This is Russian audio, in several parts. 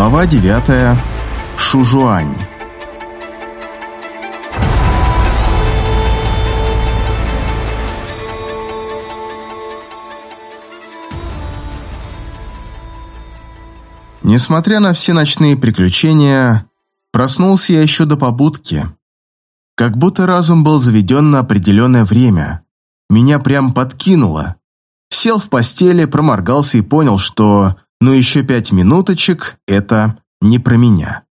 Глава 9. Шужуань. Несмотря на все ночные приключения, проснулся я еще до побудки. Как будто разум был заведен на определенное время. Меня прям подкинуло. Сел в постели, проморгался и понял, что ну еще пять минуточек – это не про меня.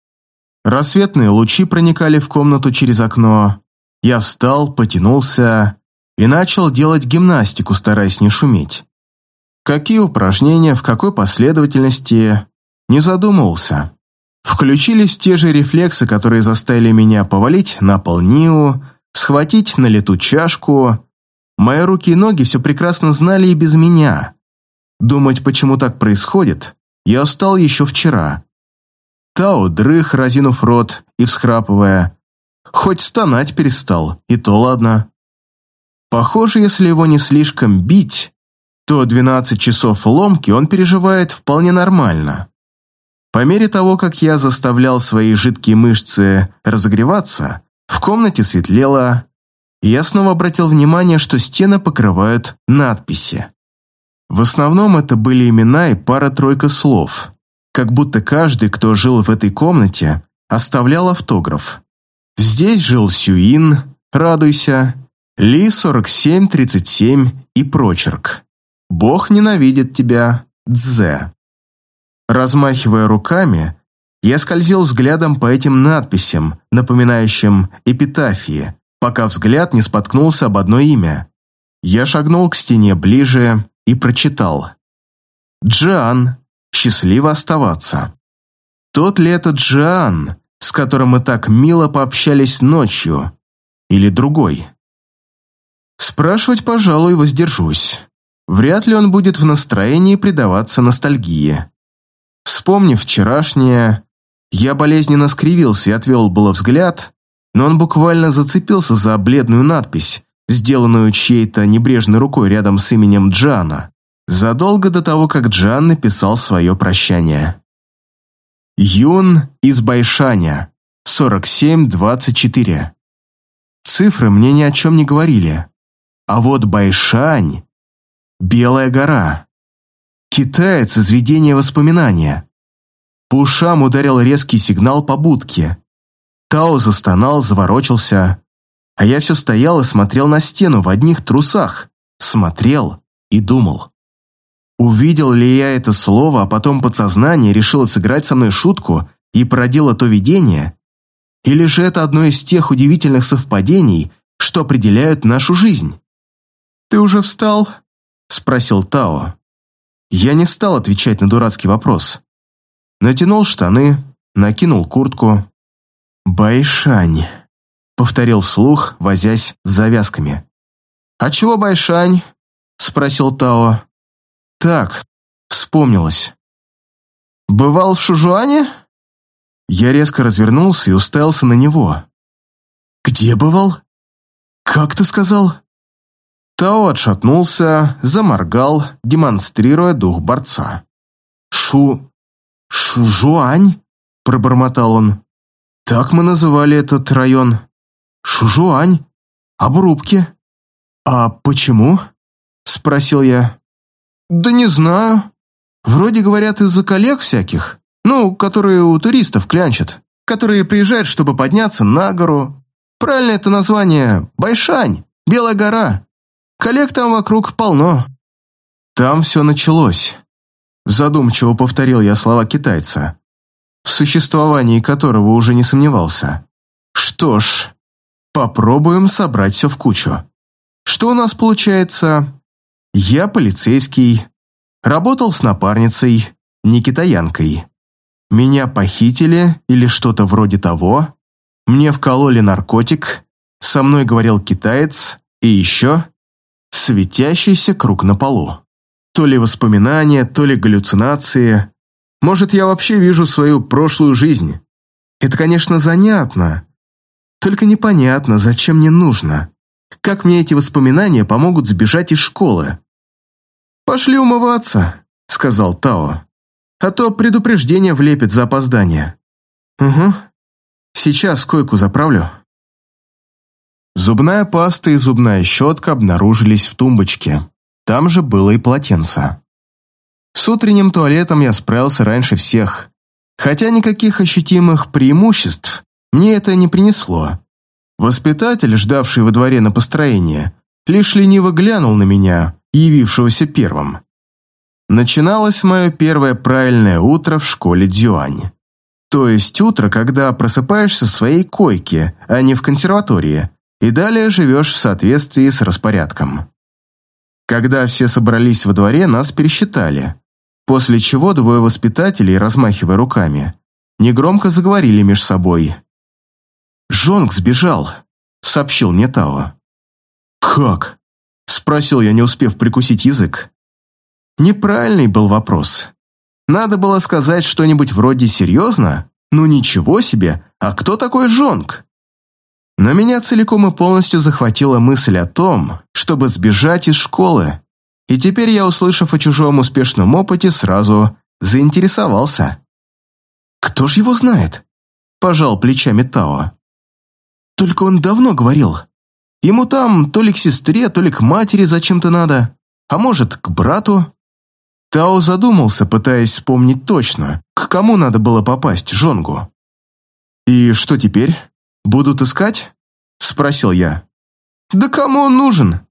Рассветные лучи проникали в комнату через окно. Я встал, потянулся и начал делать гимнастику, стараясь не шуметь. Какие упражнения, в какой последовательности – не задумывался. Включились те же рефлексы, которые заставили меня повалить на пол Ниу, схватить на лету чашку. Мои руки и ноги все прекрасно знали и без меня. Думать, почему так происходит, я устал еще вчера. Тао дрых, разинув рот и всхрапывая. Хоть стонать перестал, и то ладно. Похоже, если его не слишком бить, то 12 часов ломки он переживает вполне нормально. По мере того, как я заставлял свои жидкие мышцы разогреваться, в комнате светлело, и я снова обратил внимание, что стены покрывают надписи. В основном это были имена и пара-тройка слов, как будто каждый, кто жил в этой комнате, оставлял автограф. Здесь жил Сюин, радуйся, Ли 4737 и прочерк. Бог ненавидит тебя, Дзе. Размахивая руками, я скользил взглядом по этим надписям, напоминающим эпитафии, пока взгляд не споткнулся об одно имя. Я шагнул к стене ближе и прочитал. «Джиан, счастливо оставаться». Тот ли это Джиан, с которым мы так мило пообщались ночью? Или другой? Спрашивать, пожалуй, воздержусь. Вряд ли он будет в настроении предаваться ностальгии. Вспомнив вчерашнее, я болезненно скривился и отвел было взгляд, но он буквально зацепился за бледную надпись, сделанную чьей-то небрежной рукой рядом с именем Джана, задолго до того, как Джан написал свое прощание. Юн из Байшаня, 47-24. Цифры мне ни о чем не говорили. А вот Байшань – Белая гора. Китаец из видения воспоминания. По ушам ударил резкий сигнал побудки. Тао застонал, заворочился, а я все стоял и смотрел на стену в одних трусах. Смотрел и думал. Увидел ли я это слово, а потом подсознание решило сыграть со мной шутку и породило то видение? Или же это одно из тех удивительных совпадений, что определяют нашу жизнь? «Ты уже встал?» – спросил Тао. Я не стал отвечать на дурацкий вопрос. Натянул штаны, накинул куртку. «Байшань», повторил вслух, возясь с завязками. «А чего Байшань?» – спросил Тао. «Так, вспомнилось. Бывал в Шужуане?» Я резко развернулся и уставился на него. «Где бывал? Как ты сказал?» Тао отшатнулся, заморгал, демонстрируя дух борца. «Шу... Шужуань?» – пробормотал он. «Так мы называли этот район. «Шужуань? Обрубки. А почему?» – спросил я. «Да не знаю. Вроде говорят из-за коллег всяких, ну, которые у туристов клянчат, которые приезжают, чтобы подняться на гору. Правильно это название – Байшань, Белая гора. Коллег там вокруг полно». «Там все началось», – задумчиво повторил я слова китайца, в существовании которого уже не сомневался. «Что ж, Попробуем собрать все в кучу. Что у нас получается? Я полицейский, работал с напарницей, не китаянкой. Меня похитили или что-то вроде того. Мне вкололи наркотик, со мной говорил китаец и еще светящийся круг на полу. То ли воспоминания, то ли галлюцинации. Может, я вообще вижу свою прошлую жизнь. Это, конечно, занятно, только непонятно, зачем мне нужно. Как мне эти воспоминания помогут сбежать из школы? «Пошли умываться», — сказал Тао. а то предупреждение влепит за опоздание. Угу. Сейчас койку заправлю. Зубная паста и зубная щетка обнаружились в тумбочке. Там же было и полотенце. С утренним туалетом я справился раньше всех, хотя никаких ощутимых преимуществ мне это не принесло. Воспитатель, ждавший во дворе на построение, лишь лениво глянул на меня, явившегося первым. Начиналось мое первое правильное утро в школе Дзюань. То есть утро, когда просыпаешься в своей койке, а не в консерватории, и далее живешь в соответствии с распорядком. Когда все собрались во дворе, нас пересчитали, после чего двое воспитателей, размахивая руками, негромко заговорили между собой. «Жонг сбежал», — сообщил мне Тао. «Как?» — спросил я, не успев прикусить язык. Неправильный был вопрос. Надо было сказать что-нибудь вроде «серьезно»? Ну ничего себе, а кто такой Жонг? Но меня целиком и полностью захватила мысль о том, чтобы сбежать из школы. И теперь я, услышав о чужом успешном опыте, сразу заинтересовался. «Кто ж его знает?» – пожал плечами Тао. «Только он давно говорил. Ему там то ли к сестре, то ли к матери зачем-то надо, а может, к брату?» Тао задумался, пытаясь вспомнить точно, к кому надо было попасть Жонгу. «И что теперь? Будут искать?» – спросил я. «Да кому он нужен?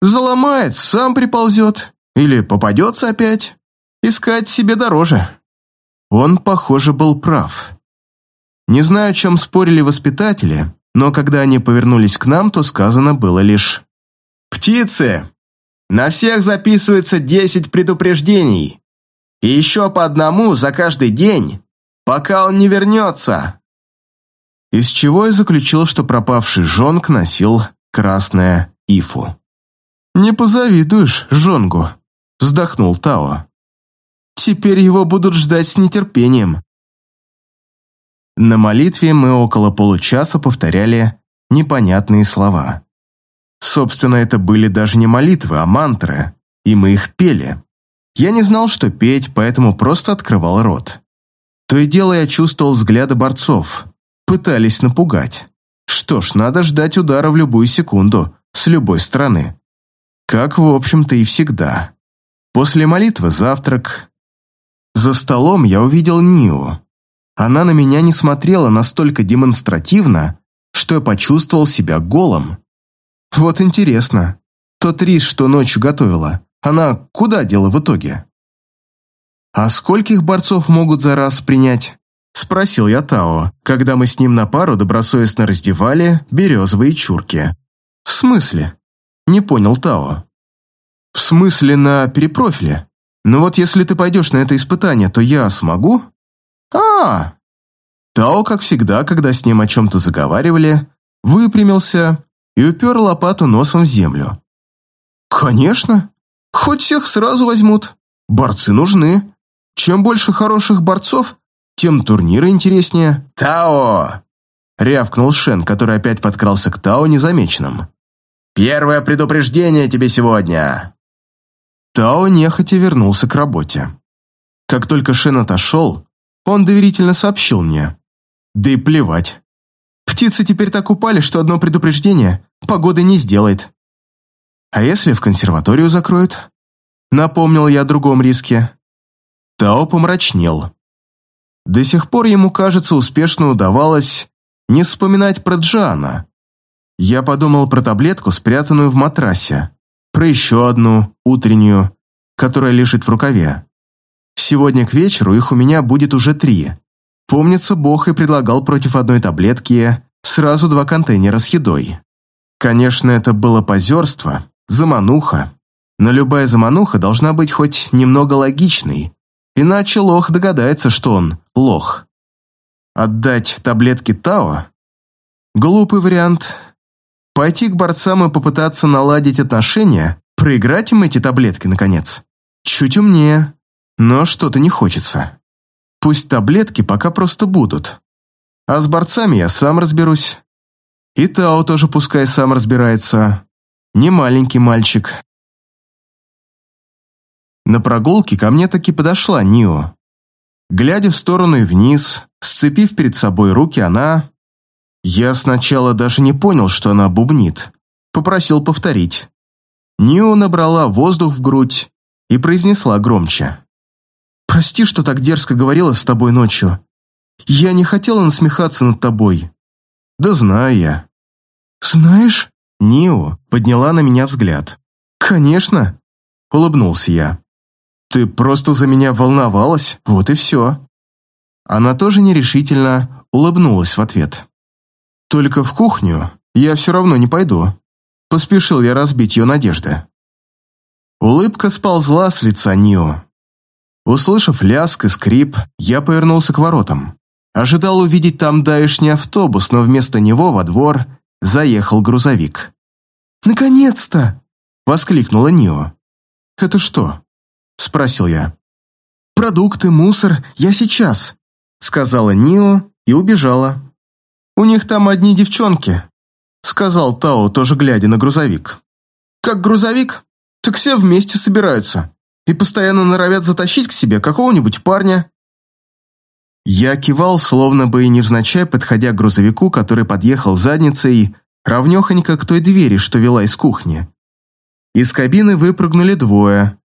Заломает, сам приползет. Или попадется опять. Искать себе дороже». Он, похоже, был прав. Не знаю, о чем спорили воспитатели, но когда они повернулись к нам, то сказано было лишь «Птицы, на всех записывается 10 предупреждений. И еще по одному за каждый день, пока он не вернется. Из чего я заключил, что пропавший Жонг носил красное ифу. «Не позавидуешь Жонгу», — вздохнул Тао. «Теперь его будут ждать с нетерпением». На молитве мы около получаса повторяли непонятные слова. Собственно, это были даже не молитвы, а мантры, и мы их пели. Я не знал, что петь, поэтому просто открывал рот. То и дело я чувствовал взгляды борцов. Пытались напугать. Что ж, надо ждать удара в любую секунду, с любой стороны. Как, в общем-то, и всегда. После молитвы завтрак. За столом я увидел Нио. Она на меня не смотрела настолько демонстративно, что я почувствовал себя голым. Вот интересно, тот рис, что ночью готовила, она куда дела в итоге? «А скольких борцов могут за раз принять?» – спросил я Тао, когда мы с ним на пару добросовестно раздевали березовые чурки. «В смысле?» – не понял Тао. «В смысле на перепрофиле? Ну вот если ты пойдешь на это испытание, то я смогу?» «А!» Тао, как всегда, когда с ним о чем-то заговаривали, выпрямился и упер лопату носом в землю. «Конечно. Хоть всех сразу возьмут. Борцы нужны. Чем больше хороших борцов, тем турниры интереснее». «Тао!» — рявкнул Шен, который опять подкрался к Тао незамеченным. «Первое предупреждение тебе сегодня!» Тао нехотя вернулся к работе. Как только Шен отошел, он доверительно сообщил мне. Да и плевать. Птицы теперь так упали, что одно предупреждение погоды не сделает. А если в консерваторию закроют? Напомнил я о другом риске. Тао помрачнел. До сих пор ему, кажется, успешно удавалось не вспоминать про Джана. Я подумал про таблетку, спрятанную в матрасе, про еще одну, утреннюю, которая лежит в рукаве. Сегодня к вечеру их у меня будет уже три. Помнится, Бог и предлагал против одной таблетки сразу два контейнера с едой. Конечно, это было позерство, замануха, но любая замануха должна быть хоть немного логичной, иначе лох догадается, что он лох. Отдать таблетки Тао? Глупый вариант. Пойти к борцам и попытаться наладить отношения, проиграть им эти таблетки, наконец. Чуть умнее, но что-то не хочется. Пусть таблетки пока просто будут. А с борцами я сам разберусь. И Тао тоже пускай сам разбирается. Не маленький мальчик. На прогулке ко мне таки подошла Нио. Глядя в сторону и вниз, сцепив перед собой руки, она... Я сначала даже не понял, что она бубнит. Попросил повторить. Нио набрала воздух в грудь и произнесла громче. «Прости, что так дерзко говорила с тобой ночью. Я не хотела насмехаться над тобой». «Да знаю я». «Знаешь?» Нио подняла на меня взгляд. «Конечно», — улыбнулся я. «Ты просто за меня волновалась, вот и все». Она тоже нерешительно улыбнулась в ответ. «Только в кухню я все равно не пойду», — поспешил я разбить ее надежды. Улыбка сползла с лица Нио. Услышав ляск и скрип, я повернулся к воротам. Ожидал увидеть там давишний автобус, но вместо него во двор заехал грузовик. «Наконец-то!» — воскликнула Нио. «Это что?» — спросил я. «Продукты, мусор, я сейчас», — сказала Нио и убежала. «У них там одни девчонки», — сказал Тао, тоже глядя на грузовик. «Как грузовик? Так все вместе собираются и постоянно норовят затащить к себе какого-нибудь парня». Я кивал, словно бы и невзначай, подходя к грузовику, который подъехал задницей, равнехонько к той двери, что вела из кухни. Из кабины выпрыгнули двое.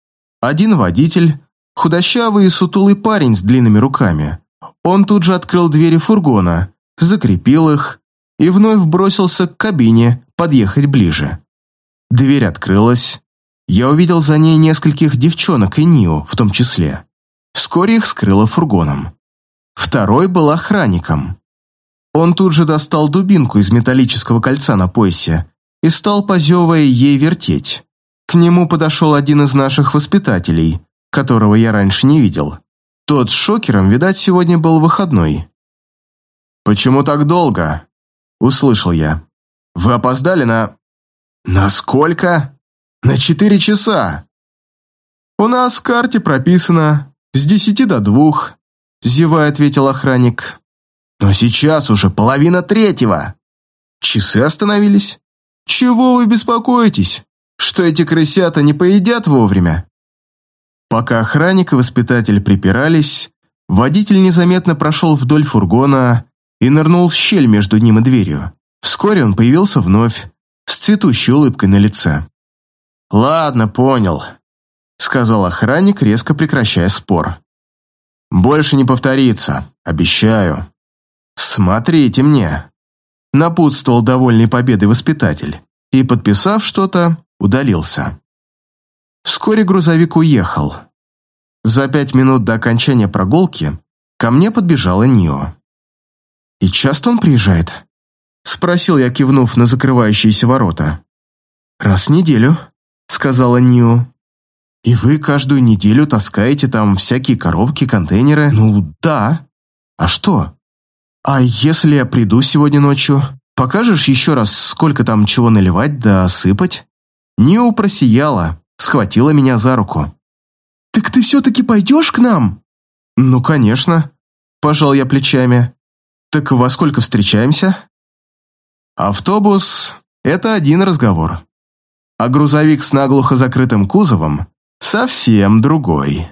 Один водитель, худощавый и сутулый парень с длинными руками. Он тут же открыл двери фургона, закрепил их и вновь бросился к кабине подъехать ближе. Дверь открылась. Я увидел за ней нескольких девчонок и Нио в том числе. Вскоре их скрыло фургоном. Второй был охранником. Он тут же достал дубинку из металлического кольца на поясе и стал, позевывая, ей вертеть. К нему подошел один из наших воспитателей, которого я раньше не видел. Тот с шокером, видать, сегодня был выходной. «Почему так долго?» – услышал я. «Вы опоздали на...» «На сколько?» «На четыре часа!» «У нас в карте прописано с десяти до двух», – зевая ответил охранник. «Но сейчас уже половина третьего!» «Часы остановились?» «Чего вы беспокоитесь? Что эти крысята не поедят вовремя?» Пока охранник и воспитатель припирались, водитель незаметно прошел вдоль фургона и нырнул в щель между ним и дверью. Вскоре он появился вновь, с цветущей улыбкой на лице. «Ладно, понял», — сказал охранник, резко прекращая спор. «Больше не повторится, обещаю». «Смотрите мне», — напутствовал довольный победой воспитатель и, подписав что-то, удалился. Вскоре грузовик уехал. За пять минут до окончания прогулки ко мне подбежала Нио. «И часто он приезжает?» — спросил я, кивнув на закрывающиеся ворота. «Раз в неделю», — сказала Нио. «И вы каждую неделю таскаете там всякие коробки, контейнеры?» «Ну, да. А что?» «А если я приду сегодня ночью, покажешь еще раз, сколько там чего наливать да сыпать?» Нио просияла, схватила меня за руку. «Так ты все-таки пойдешь к нам?» «Ну, конечно», – пожал я плечами. «Так во сколько встречаемся?» Автобус – это один разговор, а грузовик с наглухо закрытым кузовом – совсем другой.